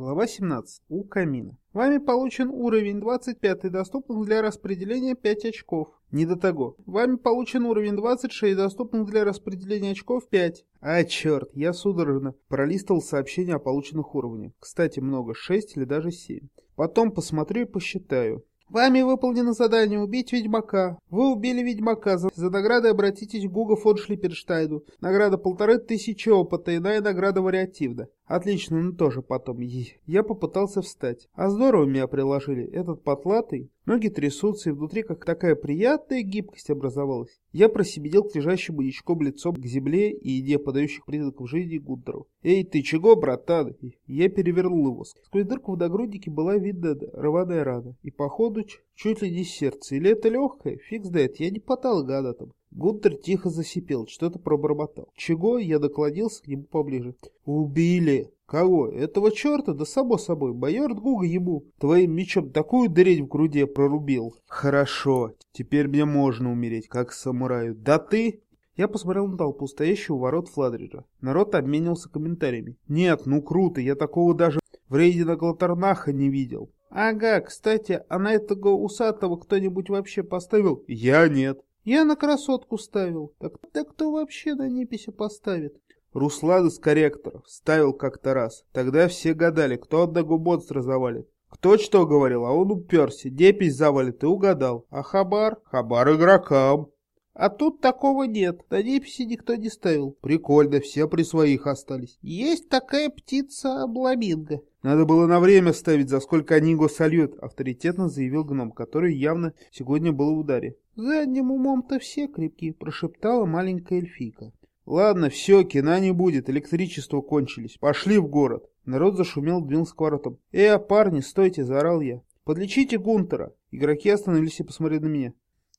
Глава 17. У камина. Вами получен уровень 25, доступных для распределения 5 очков. Не до того. Вами получен уровень 26, доступных для распределения очков 5. А, черт, я судорожно пролистывал сообщения о полученных уровнях. Кстати, много, 6 или даже 7. Потом посмотрю и посчитаю. Вами выполнено задание «Убить ведьмака». Вы убили ведьмака. За, за наградой обратитесь к Гуга фон Шлиппенштайну. Награда полторы тысячи опыта, иная награда вариативна. Отлично, ну тоже потом. Я попытался встать. А здорово меня приложили. Этот потлатый. Ноги трясутся, и внутри как такая приятная гибкость образовалась. Я просибедел к лежащему ничком лицом к земле и еде подающих признаков жизни Гунтеру. «Эй, ты чего, братан?» Я перевернул его. Сквозь дырку в догруднике была видна рваная рана. И походу чуть ли не сердце. Или это легкое? Фиг знает, я не потал гада там. Гунтер тихо засипел, что-то пробормотал. Чего? Я доклонился к нему поближе. «Убили!» «Кого? Этого черта? Да само собой. Майор Гуга ему твоим мечом такую дрень в груди прорубил». «Хорошо. Теперь мне можно умереть, как самураю. Да ты...» Я посмотрел на толпу, стоящую у ворот Фладриджа. Народ обменивался комментариями. «Нет, ну круто, я такого даже в рейде на Глотарнаха не видел». «Ага, кстати, а на этого усатого кто-нибудь вообще поставил?» «Я нет». «Я на красотку ставил. Так, так кто вообще на неписи поставит?» Руслан из корректоров ставил как-то раз. Тогда все гадали, кто одного монстра завалит. Кто что говорил, а он уперся. Депись завалит и угадал. А хабар? Хабар игрокам. А тут такого нет. На неписи никто не ставил. Прикольно, все при своих остались. Есть такая птица обламинго. Надо было на время ставить, за сколько они его сольют, авторитетно заявил гном, который явно сегодня был в ударе. Задним умом-то все крепкие, прошептала маленькая эльфийка. Ладно, все, кино не будет, электричество кончились. Пошли в город. Народ зашумел, двинулся к воротам. «Э, парни, стойте!» – заорал я. «Подлечите Гунтера!» Игроки остановились и посмотрели на меня.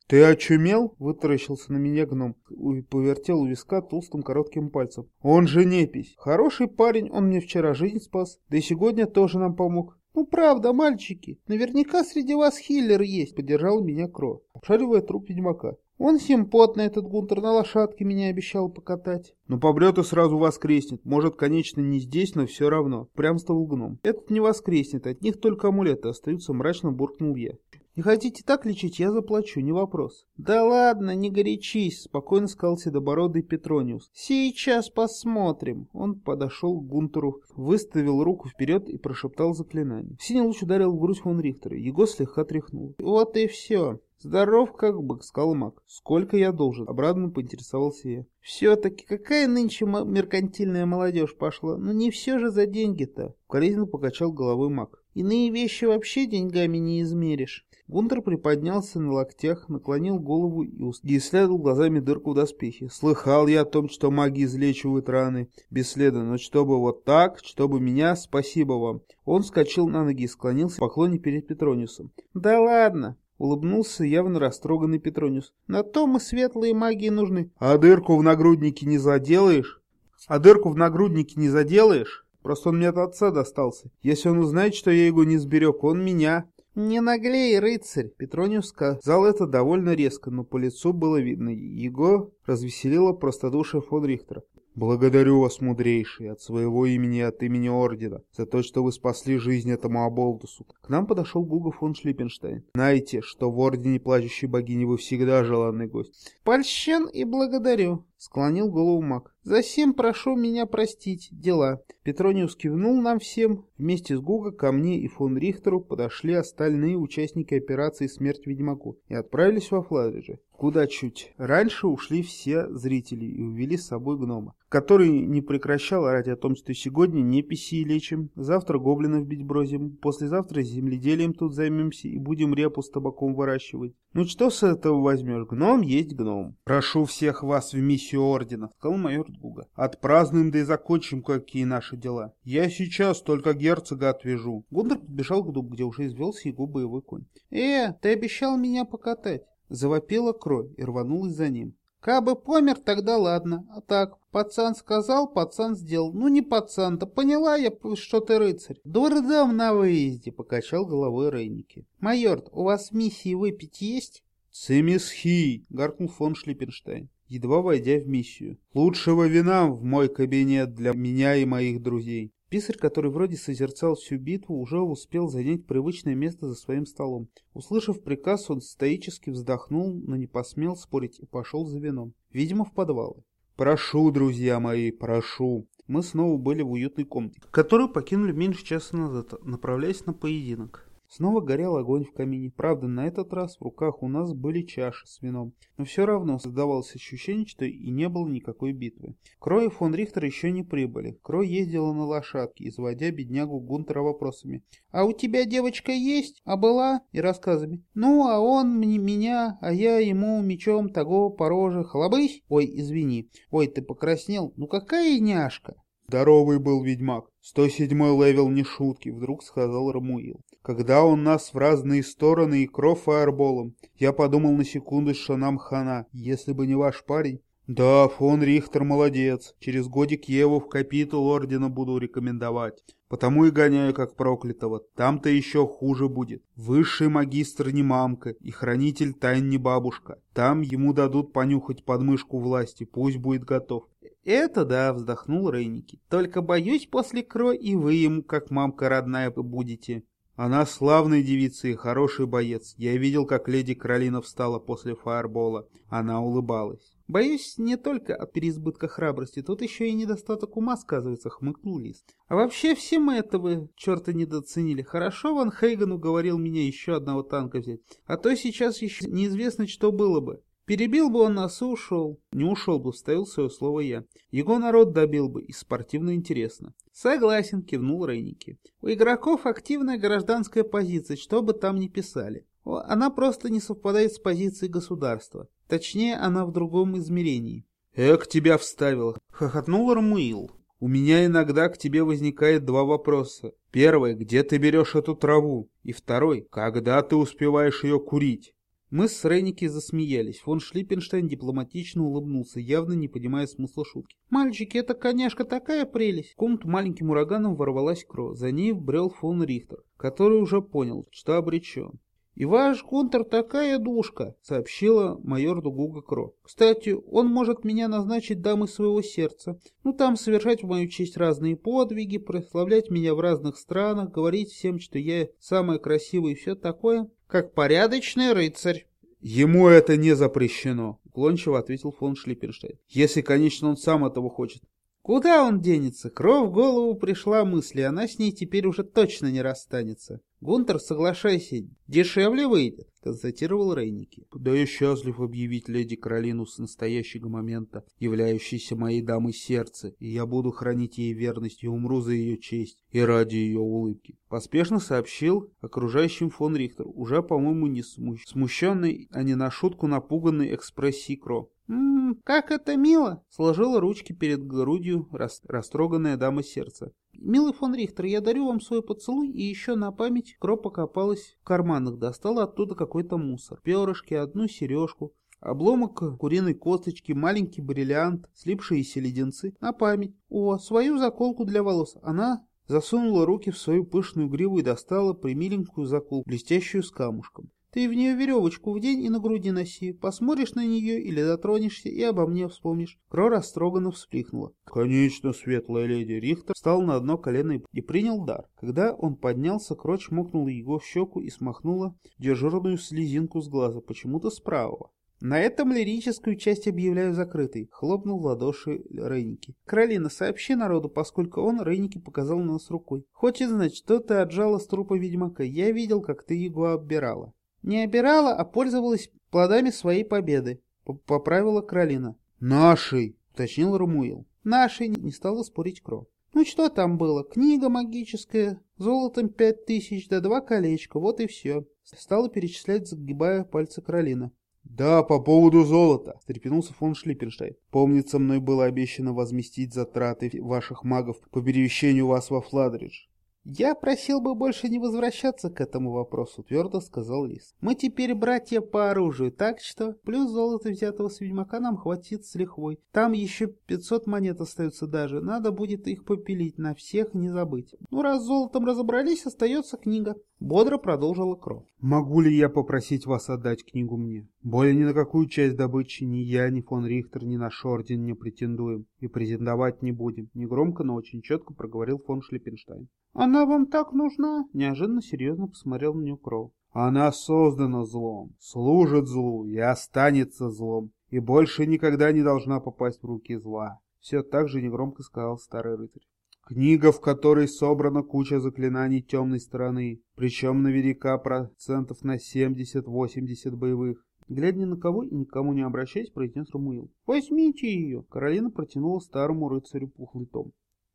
«Ты очумел?» — вытаращился на меня гном. И повертел у виска толстым коротким пальцем. «Он же непись. Хороший парень, он мне вчера жизнь спас. Да и сегодня тоже нам помог. «Ну правда, мальчики, наверняка среди вас хиллер есть», — поддержал меня Кро, обшаривая труп ведьмака. «Он симпотный, этот Гунтер, на лошадке меня обещал покатать». «Ну побрет и сразу воскреснет. Может, конечно, не здесь, но все равно», — прям стал гном. «Этот не воскреснет, от них только амулеты остаются», — мрачно буркнул я. Не хотите так лечить, я заплачу, не вопрос. Да ладно, не горячись, спокойно сказал седобородый Петрониус. Сейчас посмотрим. Он подошел к Гунтеру, выставил руку вперед и прошептал заклинание. Синий луч ударил в грудь фон Рихтера, его слегка тряхнул. Вот и все. «Здоров, как бык», — сказал маг. «Сколько я должен?» — обрадованно поинтересовался я. «Все-таки какая нынче меркантильная молодежь пошла? Ну не все же за деньги-то!» — укоризненно покачал головой маг. «Иные вещи вообще деньгами не измеришь». Гунтер приподнялся на локтях, наклонил голову и исследовал глазами дырку в доспехе. Слыхал я о том, что маги излечивают раны бесследно, но чтобы вот так, чтобы меня, спасибо вам. Он вскочил на ноги и склонился в поклоне перед Петрониусом. «Да ладно!» — улыбнулся явно растроганный Петрониус. «На то мы светлые магии нужны». «А дырку в нагруднике не заделаешь?» «А дырку в нагруднике не заделаешь?» Просто он мне от отца достался. Если он узнает, что я его не сберег, он меня. «Не наглей, рыцарь!» Петрониус сказал это довольно резко, но по лицу было видно. Его развеселило простодушие фон Рихтера. «Благодарю вас, мудрейший, от своего имени и от имени Ордена, за то, что вы спасли жизнь этому оболтусу». К нам подошел Гуга фон Шлиппенштейн. «Знаете, что в Ордене Плачущей Богини вы всегда желанный гость». «Польщен и благодарю», — склонил голову маг. «Засим прошу меня простить. Дела». Петрониус кивнул нам всем. Вместе с Гуга ко мне и фон Рихтеру подошли остальные участники операции «Смерть Ведьмаку» и отправились во Фладридже куда чуть раньше ушли все зрители и увели с собой гнома, который не прекращал орать о том, что сегодня не писи лечим, завтра гоблинов бить бросим, послезавтра земледелием тут займемся и будем репу с табаком выращивать. Ну что с этого возьмешь? Гном есть гном. Прошу всех вас в миссию ордена, сказал майор Гуга. Отпразднуем да и закончим какие наши дела. Я сейчас только герцога отвяжу. Гундер подбежал к дубу, где уже извелся его боевой конь. Э, ты обещал меня покатать. Завопила кровь и рванулась за ним. Кабы помер, тогда ладно. А так, пацан сказал, пацан сделал. Ну не пацан, да поняла я, что ты рыцарь. Дурдом на выезде, покачал головой Рейники. Майор, у вас миссии выпить есть? Цимисхи, гаркнул фон Шлиппенштейн, едва войдя в миссию. Лучшего вина в мой кабинет для меня и моих друзей. Писарь, который вроде созерцал всю битву, уже успел занять привычное место за своим столом. Услышав приказ, он стоически вздохнул, но не посмел спорить и пошел за вином. Видимо, в подвалы. «Прошу, друзья мои, прошу!» Мы снова были в уютной комнате, которую покинули меньше часа назад, направляясь на поединок. Снова горел огонь в камине. Правда, на этот раз в руках у нас были чаши с вином. Но все равно создавалось ощущение, что и не было никакой битвы. Крой и фон Рихтер еще не прибыли. Крой ездила на лошадке, изводя беднягу Гунтера вопросами. «А у тебя девочка есть? А была?» И рассказами. «Ну, а он мне, меня, а я ему мечом-то по роже. Хлобысь? Ой, извини. Ой, ты покраснел. Ну какая няшка!» Здоровый был ведьмак. 107-й левел не шутки, вдруг сказал Рамуил. Когда он нас в разные стороны и кров фаерболом, я подумал на секунду, что нам хана, если бы не ваш парень. Да, фон Рихтер молодец. Через годик Еву в капитул ордена буду рекомендовать. Потому и гоняю как проклятого. Там-то еще хуже будет. Высший магистр не мамка и хранитель тайн не бабушка. Там ему дадут понюхать подмышку власти, пусть будет готов. «Это да», — вздохнул Рейники. «Только боюсь, после Кро и вы ему, как мамка родная, будете». Она славная девица и хороший боец. Я видел, как леди Каролина встала после фаербола. Она улыбалась. Боюсь, не только от переизбытка храбрости, тут еще и недостаток ума сказывается, хмыкнул Лис. А вообще все мы этого черта недооценили. Хорошо Ван Хейган уговорил меня еще одного танка взять. А то сейчас еще неизвестно, что было бы. Перебил бы он нас и ушел. Не ушел бы, вставил свое слово я. Его народ добил бы, и спортивно интересно. Согласен, кивнул Рейники. У игроков активная гражданская позиция, что бы там ни писали. Она просто не совпадает с позицией государства. Точнее, она в другом измерении. «Эк, тебя вставил!» — хохотнул Рамуил. «У меня иногда к тебе возникает два вопроса. Первый — где ты берешь эту траву? И второй — когда ты успеваешь ее курить?» Мы с Рейники засмеялись. Фон Шлиппенштейн дипломатично улыбнулся, явно не понимая смысла шутки. «Мальчики, это, конечно, такая прелесть!» В комнату маленьким ураганом ворвалась Кро. За ней брел фон Рихтер, который уже понял, что обречен. «И ваш Гунтер такая душка», — сообщила майор Дугуга Кро. «Кстати, он может меня назначить дамой своего сердца. Ну, там совершать в мою честь разные подвиги, прославлять меня в разных странах, говорить всем, что я самая красивая и все такое, как порядочный рыцарь». «Ему это не запрещено», — уклончиво ответил фон Шлиппенштейн. «Если, конечно, он сам этого хочет. Куда он денется? Кровь в голову пришла мысль, и она с ней теперь уже точно не расстанется. Гунтер, соглашайся, дешевле выйдет, констатировал Рейники. Да я счастлив объявить леди Каролину с настоящего момента, являющейся моей дамой сердца, и я буду хранить ей верность и умру за ее честь и ради ее улыбки. Поспешно сообщил окружающим фон Рихтер, уже, по-моему, не смущ... смущенный, а не на шутку напуганный экспрессией Кро. «Ммм, как это мило!» — сложила ручки перед грудью рас... растроганная дама сердца. «Милый фон Рихтер, я дарю вам свой поцелуй, и еще на память Кро покопалась в карманах, достала оттуда какой-то мусор. Перышки, одну сережку, обломок куриной косточки, маленький бриллиант, слипшиеся леденцы. На память. О, свою заколку для волос. Она засунула руки в свою пышную гриву и достала примиленькую заколку, блестящую с камушком. Ты в нее веревочку в день и на груди носи. Посмотришь на нее или дотронешься и обо мне вспомнишь. Кро растроганно всплихнула. Конечно, светлая леди. Рихтер встал на одно колено и принял дар. Когда он поднялся, Кроч мокнула его в щеку и смахнула дежурную слезинку с глаза, почему-то справа. На этом лирическую часть объявляю закрытой. Хлопнул в ладоши Рейники. Каролина, сообщи народу, поскольку он Рейники показал на нас рукой. Хочет знать, что ты отжала с трупа ведьмака. Я видел, как ты его оббирала. Не обирала, а пользовалась плодами своей победы, поправила Кролина. «Нашей!» — уточнил Рамуил. «Нашей!» — не стала спорить Кро. «Ну что там было? Книга магическая, золотом пять тысяч, да два колечка, вот и все». Стала перечислять, загибая пальцы Кролина. «Да, по поводу золота», — встрепенулся фон Шлиппенштейн. «Помнится, мной было обещано возместить затраты ваших магов по перемещению вас во Фладридж. «Я просил бы больше не возвращаться к этому вопросу», — твердо сказал Лис. «Мы теперь братья по оружию, так что плюс золото взятого с ведьмака нам хватит с лихвой. Там еще 500 монет остаются даже, надо будет их попилить, на всех не забыть. Ну, раз с золотом разобрались, остается книга. Бодро продолжила Кро. «Могу ли я попросить вас отдать книгу мне? Более ни на какую часть добычи ни я, ни фон Рихтер, ни наш орден не претендуем. И претендовать не будем». Негромко, но очень четко проговорил фон Шлиппенштайн. «Она вам так нужна?» Неожиданно серьезно посмотрел на нее Кро. «Она создана злом, служит злу и останется злом, и больше никогда не должна попасть в руки зла». Все так же негромко сказал старый рыцарь. Книга, в которой собрана куча заклинаний темной стороны, причем наверняка процентов на 70-80 боевых. Глядя на кого и никому не обращаясь, произнес Рамуил. «Возьмите ее!» Каролина протянула старому рыцарю пухлый том.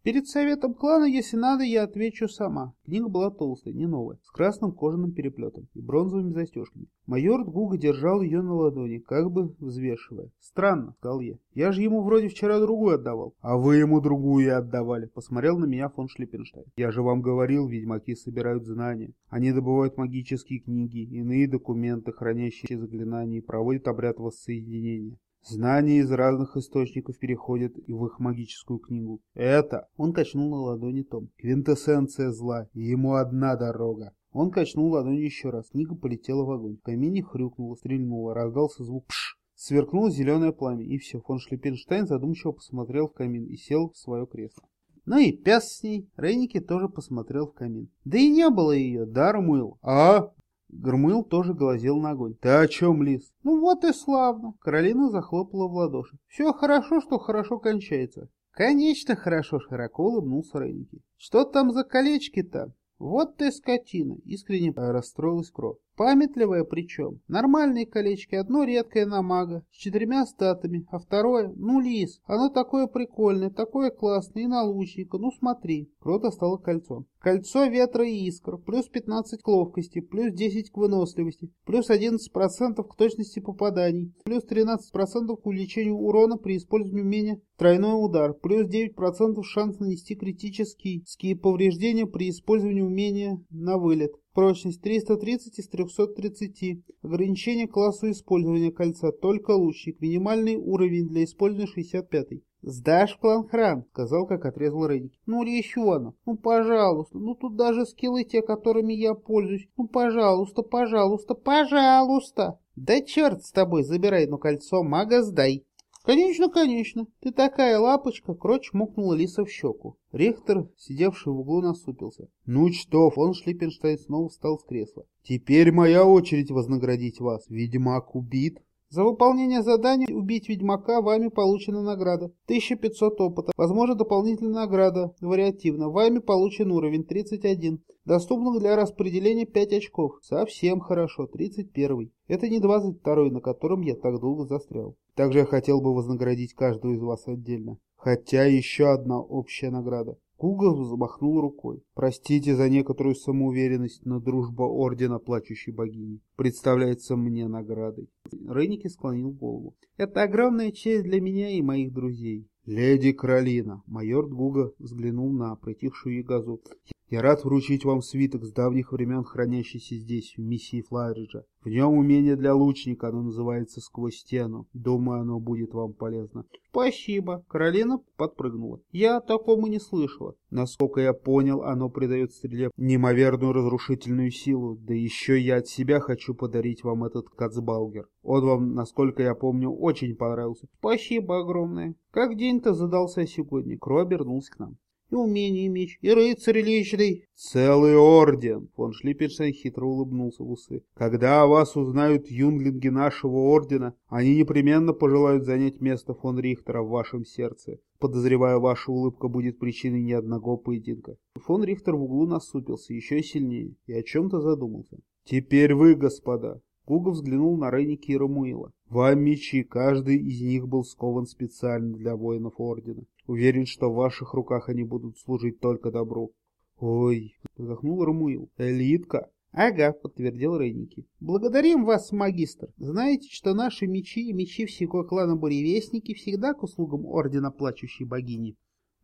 Перед советом клана, если надо, я отвечу сама. Книга была толстая, не новая, с красным кожаным переплетом и бронзовыми застежками. Майор Гуга держал ее на ладони, как бы взвешивая. «Странно», — сказал я. «Я же ему вроде вчера другую отдавал». «А вы ему другую отдавали», — посмотрел на меня фон Шлиппенштейн. «Я же вам говорил, ведьмаки собирают знания. Они добывают магические книги, иные документы, хранящие заклинания, и проводят обряд воссоединения. Знания из разных источников переходят и в их магическую книгу. Это, он качнул на ладони Том, квинтэссенция зла, и ему одна дорога. Он качнул ладонью еще раз, книга полетела в огонь. В камине хрюкнула, стрельнула, раздался звук «пш». Сверкнуло зеленое пламя, и все. Фон Шлиппенштейн задумчиво посмотрел в камин и сел в свое кресло. Ну и пес с ней. Рейники тоже посмотрел в камин. Да и не было ее, да, Рамуил? А? Грмыл тоже глазел на огонь. «Ты о чем, Лис?» «Ну вот и славно!» Каролина захлопала в ладоши. «Все хорошо, что хорошо кончается». «Конечно хорошо!» — широко улыбнулся Рейники. «Что там за колечки-то?» «Вот ты скотина!» — искренне расстроилась Кро. Памятливое причем. Нормальные колечки, одно редкое на мага, с четырьмя статами, а второе, ну лис, оно такое прикольное, такое классное и на лучника, ну смотри. Кро достала кольцо. Кольцо ветра и искр, плюс 15 к ловкости, плюс 10 к выносливости, плюс 11% к точности попаданий, плюс 13% к увеличению урона при использовании умения тройной удар, плюс 9% шанс нанести критические повреждения при использовании умения на вылет. Прочность 330 из 330. Ограничение классу использования кольца. Только лучник. Минимальный уровень для использования 65. «Сдашь план храм», — сказал, как отрезал Рейник. «Ну, Рещуана, ну, пожалуйста, ну, тут даже скиллы те, которыми я пользуюсь. Ну, пожалуйста, пожалуйста, пожалуйста!» «Да черт с тобой, забирай ну кольцо, мага сдай!» «Конечно, конечно. Ты такая лапочка!» Кроч мукнула Лиса в щеку. Рихтер, сидевший в углу, насупился. «Ну что?» Фон Шлиппенштейн снова встал с кресла. «Теперь моя очередь вознаградить вас. Ведьмак убит». За выполнение задания «Убить ведьмака» вами получена награда. 1500 опыта. Возможно, дополнительная награда. Вариативно. Вами получен уровень 31. Доступно для распределения 5 очков. Совсем хорошо. 31. Это не 22, на котором я так долго застрял. Также я хотел бы вознаградить каждую из вас отдельно. Хотя еще одна общая награда. Кугл взмахнул рукой. «Простите за некоторую самоуверенность, но дружба Ордена Плачущей Богини представляется мне наградой». Рейники склонил голову. «Это огромная честь для меня и моих друзей». «Леди Каролина!» Майор Гуга взглянул на притихшую Ягазу. Я рад вручить вам свиток с давних времен, хранящийся здесь, в миссии Флайриджа. В нем умение для лучника, оно называется «Сквозь стену». Думаю, оно будет вам полезно. Спасибо. Каролина подпрыгнула. Я о таком и не слышала. Насколько я понял, оно придает стреле неимоверную разрушительную силу. Да еще я от себя хочу подарить вам этот Кацбалгер. Он вам, насколько я помню, очень понравился. Спасибо огромное. Как день-то задался сегодня? Кро обернулся к нам и умение меч, и рыцарь личный. Целый орден, фон Шлиппенштейн хитро улыбнулся в усы. Когда о вас узнают юнглинги нашего ордена, они непременно пожелают занять место фон Рихтера в вашем сердце. Подозреваю, ваша улыбка будет причиной ни одного поединка. Фон Рихтер в углу насупился еще сильнее и о чем-то задумался. Теперь вы, господа. Гуга взглянул на Рейники и Рамуила. Вам мечи, каждый из них был скован специально для воинов Ордена. Уверен, что в ваших руках они будут служить только добру. Ой, вздохнул Рамуил. Элитка. Ага, подтвердил Рейники. Благодарим вас, магистр. Знаете, что наши мечи и мечи всего клана Буревестники всегда к услугам Ордена Плачущей Богини.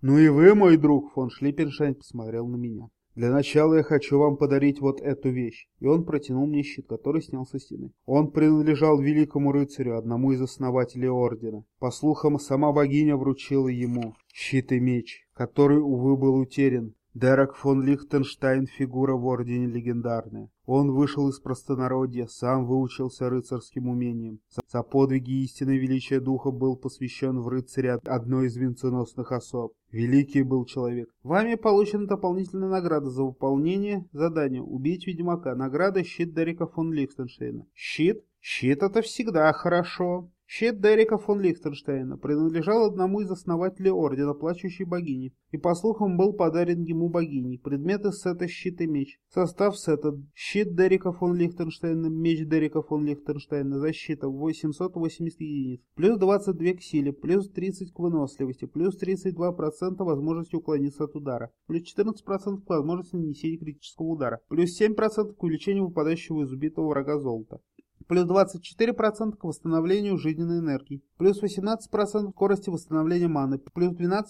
Ну и вы, мой друг, фон Шлиппеншайн посмотрел на меня. Для начала я хочу вам подарить вот эту вещь. И он протянул мне щит, который снял со стены. Он принадлежал великому рыцарю, одному из основателей ордена. По слухам, сама богиня вручила ему щит и меч, который, увы, был утерян. Дерек фон Лихтенштейн – фигура в Ордене легендарная. Он вышел из простонародья, сам выучился рыцарским умениям. За подвиги истинной величия духа был посвящен в рыцаре одной из венценосных особ. Великий был человек. Вами получена дополнительная награда за выполнение задания «Убить ведьмака». Награда «Щит Дерека фон Лихтенштейна». Щит? Щит – это всегда хорошо. Щит Дерека фон Лихтенштейна принадлежал одному из основателей Ордена Плачущей Богини и, по слухам, был подарен ему богиней. Предметы сета щит и меч. Состав сета щит Дерека фон Лихтенштейна, меч Дерека фон Лихтенштейна, защита 880 единиц, плюс 22 к силе, плюс 30 к выносливости, плюс 32% возможности уклониться от удара, плюс 14% к возможности нанесения критического удара, плюс 7% к увеличению выпадающего из убитого врага золота плюс 24% к восстановлению жизненной энергии, плюс 18% скорости восстановления маны, плюс 12%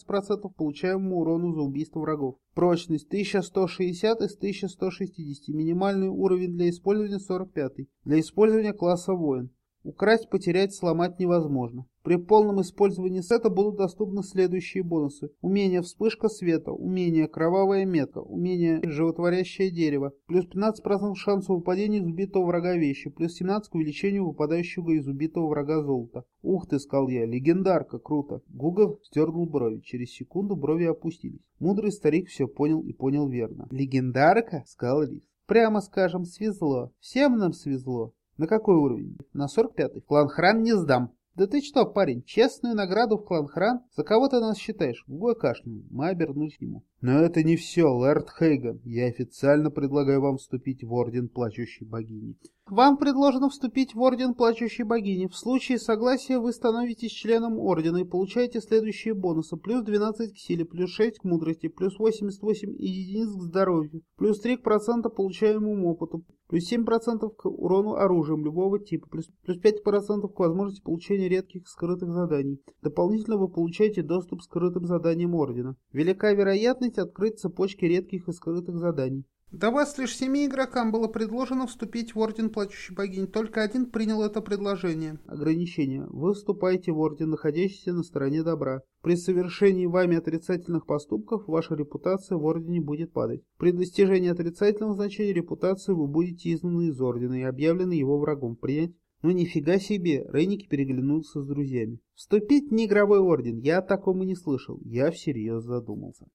получаемому урону за убийство врагов. Прочность 1160 из 1160, минимальный уровень для использования 45, для использования класса воин. Украсть, потерять, сломать невозможно. При полном использовании сета будут доступны следующие бонусы. Умение вспышка света, умение кровавая метка, умение животворящее дерево, плюс 15% шанса выпадения из убитого врага вещи, плюс 17 к увеличению выпадающего из убитого врага золота. Ух ты, сказал я, легендарка, круто. Гугл стернул брови, через секунду брови опустились. Мудрый старик все понял и понял верно. Легендарка, сказал Рис. Прямо скажем, свезло. Всем нам свезло. На какой уровень? На 45-й. Клан Хран не сдам. Да ты что, парень, честную награду в клан Хран? За кого ты нас считаешь? Гугой кашлянул. Мы обернулись к нему. Но это не все, Лэрд Хейган. Я официально предлагаю вам вступить в Орден Плачущей Богини. Вам предложено вступить в Орден Плачущей Богини. В случае согласия вы становитесь членом Ордена и получаете следующие бонусы. Плюс 12 к силе, плюс 6 к мудрости, плюс 88 единиц к здоровью, плюс 3% получаемому опыту, плюс 7% к урону оружием любого типа, плюс, плюс 5% к возможности получения редких скрытых заданий. Дополнительно вы получаете доступ к скрытым заданиям Ордена. Велика вероятность открыть цепочки редких и скрытых заданий. До вас лишь семи игрокам было предложено вступить в Орден Плачущей Богини. Только один принял это предложение. Ограничение. Вы вступаете в Орден, находящийся на стороне добра. При совершении вами отрицательных поступков ваша репутация в Ордене будет падать. При достижении отрицательного значения репутации вы будете изгнаны из Ордена и объявлены его врагом. Принять? Ну нифига себе, Рейники переглянулся с друзьями. Вступить в неигровой орден, я о таком и не слышал. Я всерьез задумался.